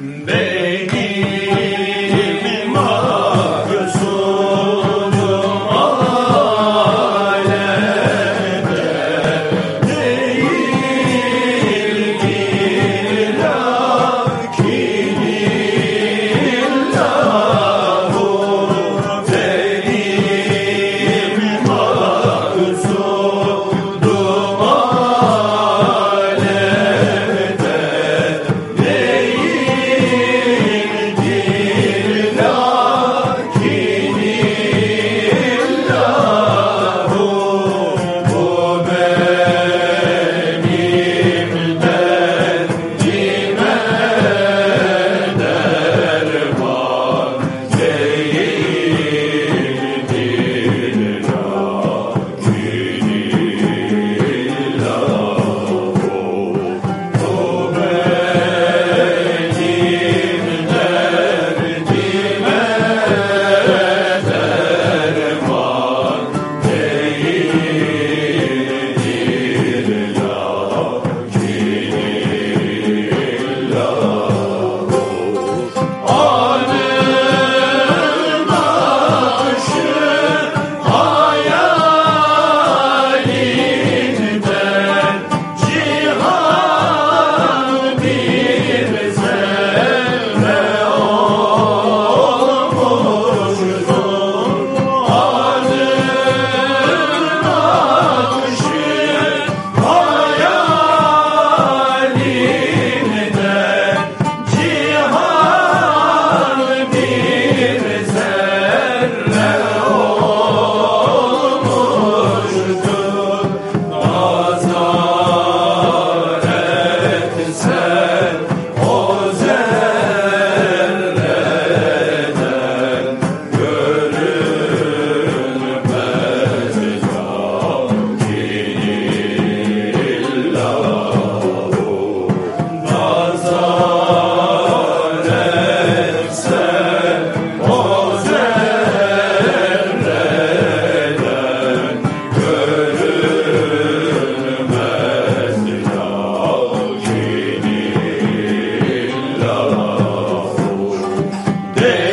Benim değildir